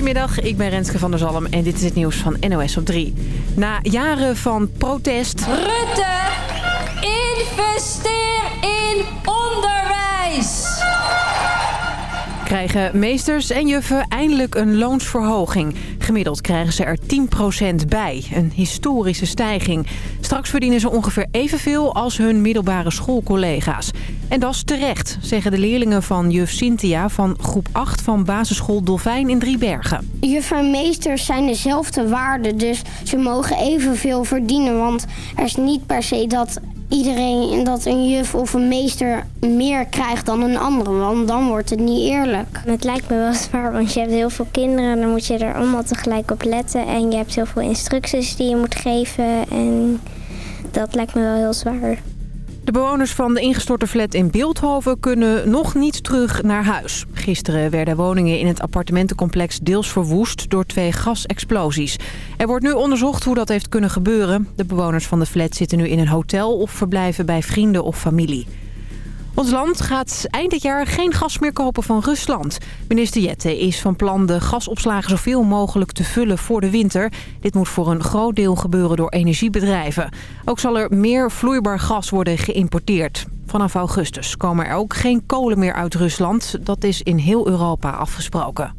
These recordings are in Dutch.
Goedemiddag, ik ben Renske van der Zalm en dit is het nieuws van NOS op 3. Na jaren van protest... Rutte, investeer in krijgen meesters en juffen eindelijk een loonsverhoging. Gemiddeld krijgen ze er 10% bij, een historische stijging. Straks verdienen ze ongeveer evenveel als hun middelbare schoolcollega's. En dat is terecht, zeggen de leerlingen van juf Cynthia van groep 8 van basisschool Dolfijn in Driebergen. Juffen en meesters zijn dezelfde waarden, dus ze mogen evenveel verdienen. Want er is niet per se dat iedereen dat een juf of een meester meer krijgt dan een andere. Want dan wordt het niet eerlijk. Het lijkt me wel zwaar, want je hebt heel veel kinderen. En dan moet je er allemaal tegelijk op letten. En je hebt heel veel instructies die je moet geven. En dat lijkt me wel heel zwaar. De bewoners van de ingestorte flat in Beeldhoven kunnen nog niet terug naar huis. Gisteren werden woningen in het appartementencomplex deels verwoest door twee gasexplosies. Er wordt nu onderzocht hoe dat heeft kunnen gebeuren. De bewoners van de flat zitten nu in een hotel of verblijven bij vrienden of familie. Ons land gaat eind dit jaar geen gas meer kopen van Rusland. Minister Jette is van plan de gasopslagen zoveel mogelijk te vullen voor de winter. Dit moet voor een groot deel gebeuren door energiebedrijven. Ook zal er meer vloeibaar gas worden geïmporteerd. Vanaf augustus komen er ook geen kolen meer uit Rusland. Dat is in heel Europa afgesproken.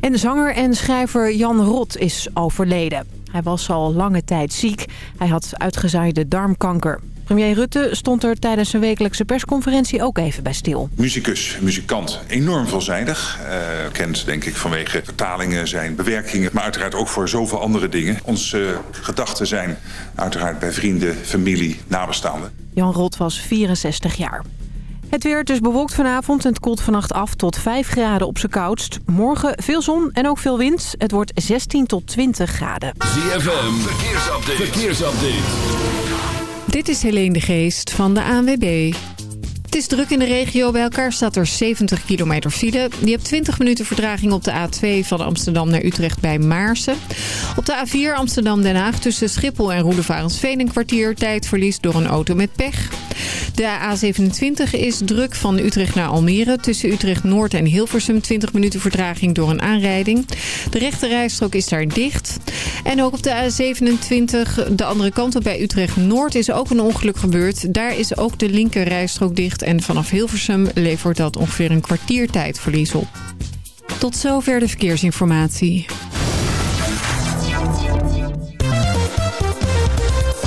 En zanger en schrijver Jan Rot is overleden. Hij was al lange tijd ziek. Hij had uitgezaaide darmkanker. Premier Rutte stond er tijdens zijn wekelijkse persconferentie ook even bij stil. Muzikus, muzikant, enorm veelzijdig. Uh, kent denk ik vanwege vertalingen, zijn bewerkingen, maar uiteraard ook voor zoveel andere dingen. Onze uh, gedachten zijn uiteraard bij vrienden, familie, nabestaanden. Jan Rot was 64 jaar. Het weer dus bewolkt vanavond en het koelt vannacht af tot 5 graden op zijn koudst. Morgen veel zon en ook veel wind. Het wordt 16 tot 20 graden. ZFM, verkeersupdate. verkeersupdate. Dit is Helene de Geest van de ANWB. Het is druk in de regio. Bij elkaar staat er 70 kilometer file. Je hebt 20 minuten vertraging op de A2 van Amsterdam naar Utrecht bij Maarsen. Op de A4 Amsterdam-Den Haag tussen Schiphol en Roedevarensveen een kwartier tijdverlies door een auto met pech. De A27 is druk van Utrecht naar Almere. Tussen Utrecht-Noord en Hilversum 20 minuten vertraging door een aanrijding. De rechte rijstrook is daar dicht. En ook op de A27, de andere kant op bij Utrecht-Noord, is ook een ongeluk gebeurd. Daar is ook de linker rijstrook dicht en vanaf Hilversum levert dat ongeveer een kwartier tijdverlies op. Tot zover de verkeersinformatie.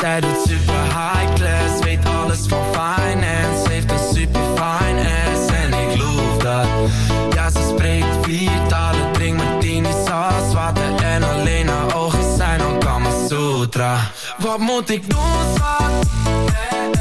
Zij doet super high class, weet alles van finance. Heeft een super fine ass en ik loof dat. Ja, ze spreekt vier talen, drinkt martini, als water en alleen haar ogen zijn al Kama Sutra. Wat moet ik doen, schat? Eh,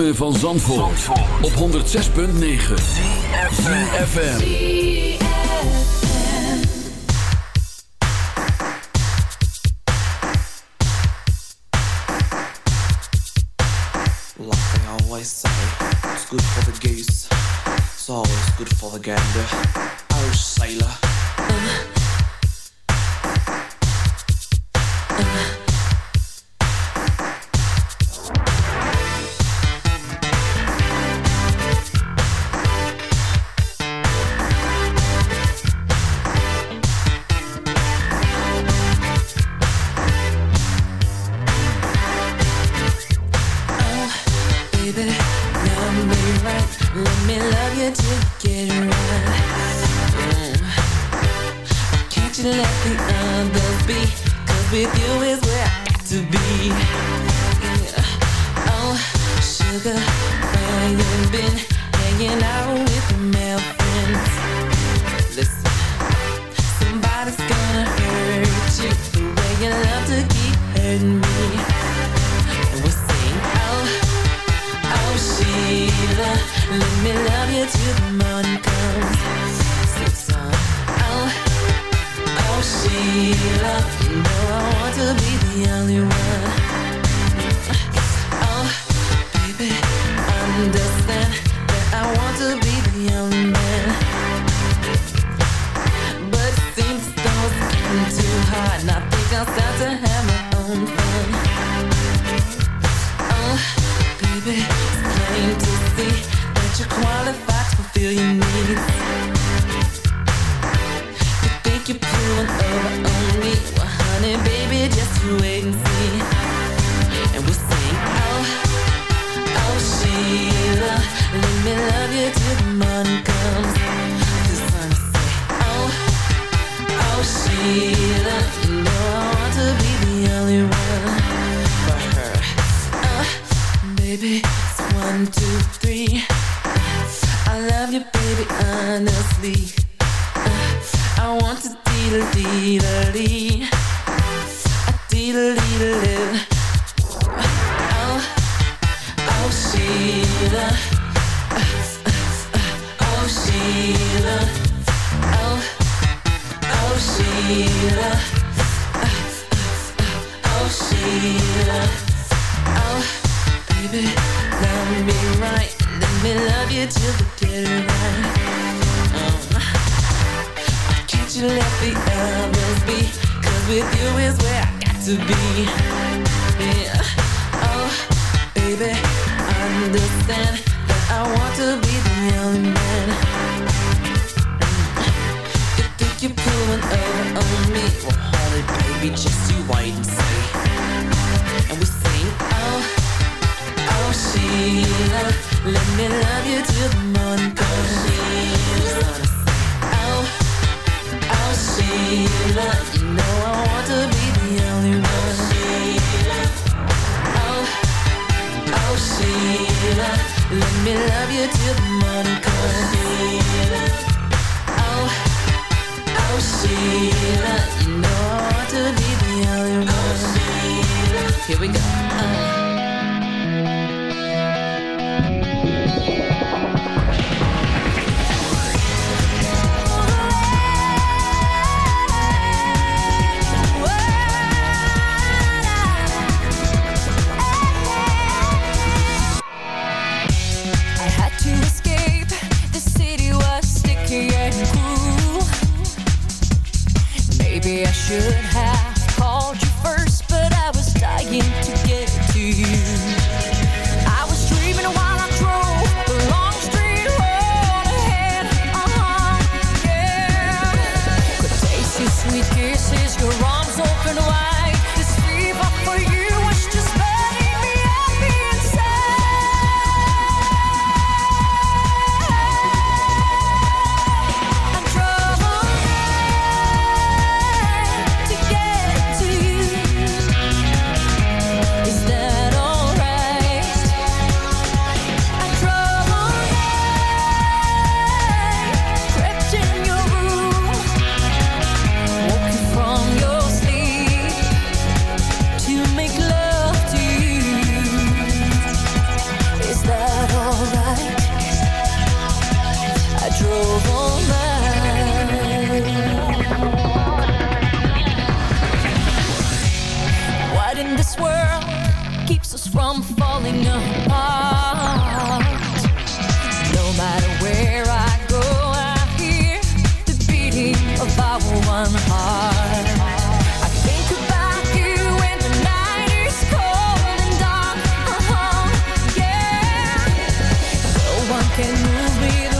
ritme van Zandvoort, op 106.9 ZFM Like they always say, it's good for the gaze, it's always good for the gander. consequences. Here we go. Move me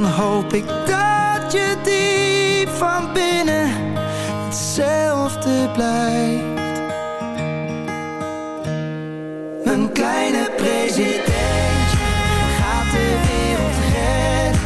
dan hoop ik dat je diep van binnen hetzelfde blijft. Mijn kleine president gaat de wereld redden.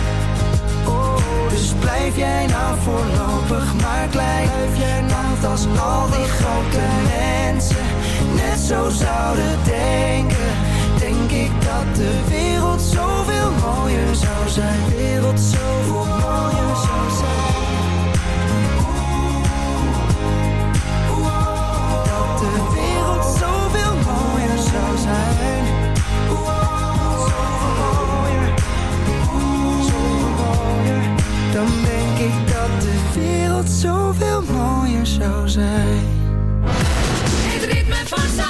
Oh, dus blijf jij nou voorlopig maar klein. Blijf jij nou als al die grote mensen net zo zouden denken. Denk ik dat de wereld zoveel mooier zou zijn zo volger zou zijn, hoe dat de wereld zo veel mooier zou zijn. Hoe wou zo vergooien, zo ver mooier, dan denk ik dat de wereld zo veel mooier zou zijn, Het niet mijn pasheid.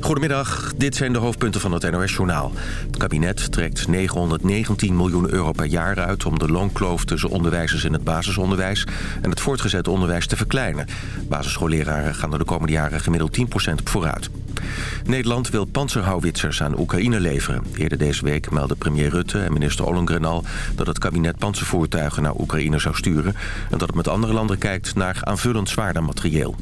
Goedemiddag, dit zijn de hoofdpunten van het NOS-journaal. Het kabinet trekt 919 miljoen euro per jaar uit... om de loonkloof tussen onderwijzers in het basisonderwijs... en het voortgezet onderwijs te verkleinen. Basisschoolleraren gaan er de komende jaren gemiddeld 10% op vooruit. Nederland wil panzerhouwitsers aan Oekraïne leveren. Eerder deze week meldden premier Rutte en minister Ollengren al... dat het kabinet panzervoertuigen naar Oekraïne zou sturen... en dat het met andere landen kijkt naar aanvullend zwaarder materieel.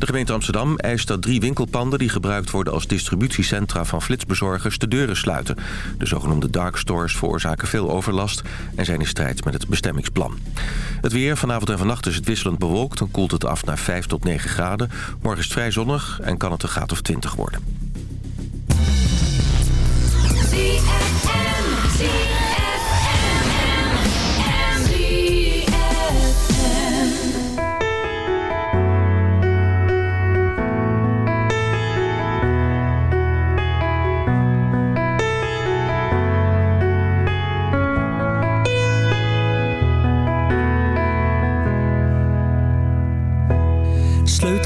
De gemeente Amsterdam eist dat drie winkelpanden die gebruikt worden als distributiecentra van flitsbezorgers de deuren sluiten. De zogenoemde dark stores veroorzaken veel overlast en zijn in strijd met het bestemmingsplan. Het weer, vanavond en vannacht is het wisselend bewolkt. Dan koelt het af naar 5 tot 9 graden. Morgen is het vrij zonnig en kan het een graad of 20 worden.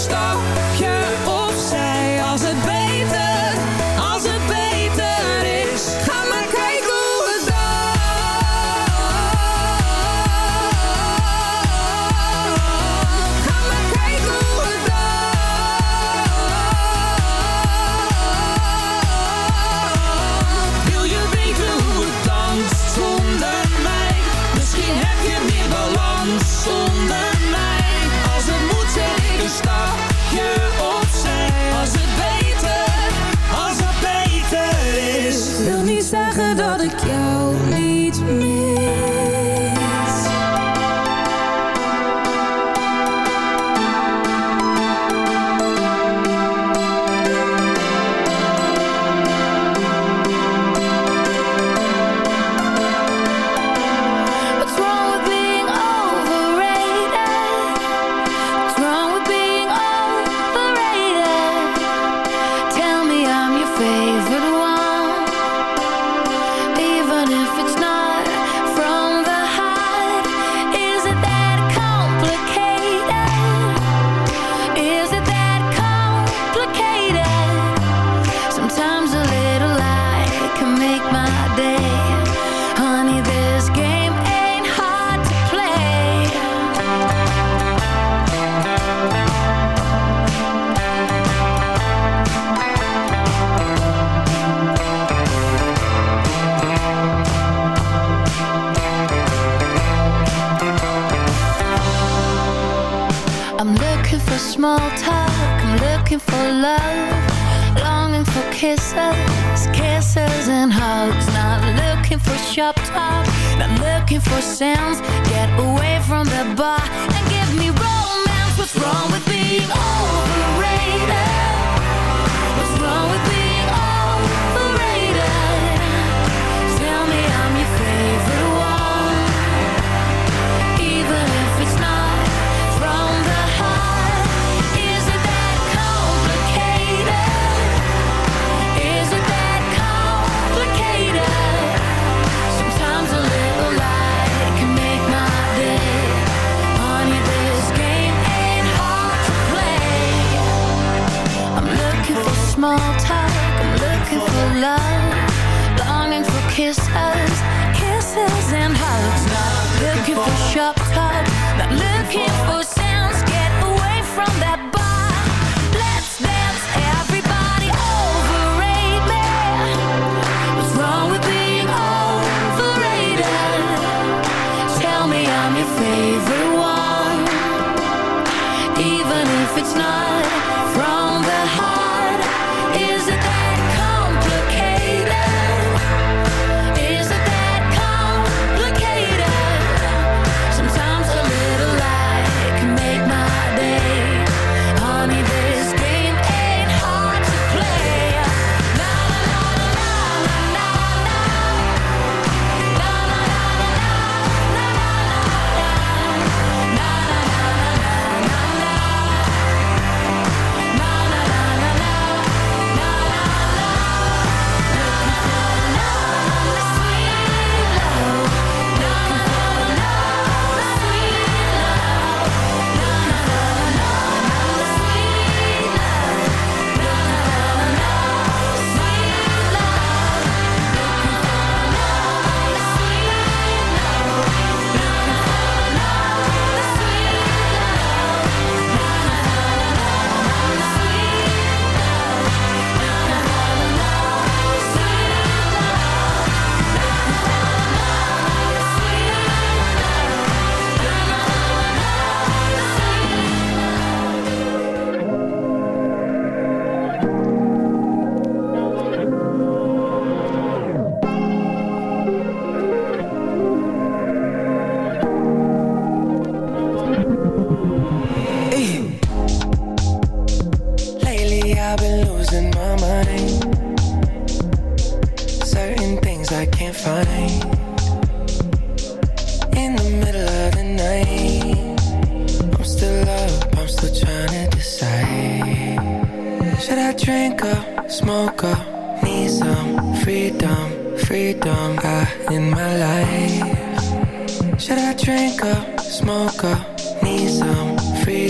zet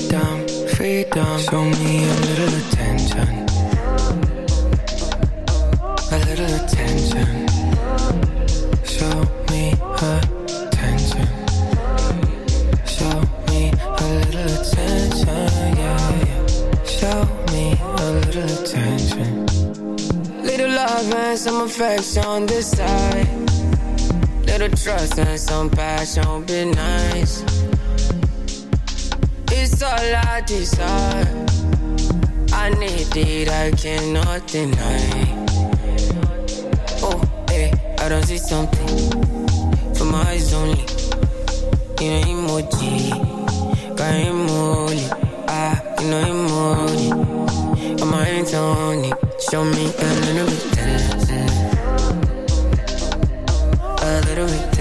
freedom, freedom? Show me a little attention, a little attention. Show me attention. Show me a little attention, yeah, yeah. Show me a little attention. Little love and some affection on this side. Little trust and some passion, be nice. It's all I desire. I need it, I cannot deny. Oh, hey, I don't see something for my eyes only. You know emoji, got emoji. Ah, you know emoji. On my hands on it, show me a little bit dancing. A little bit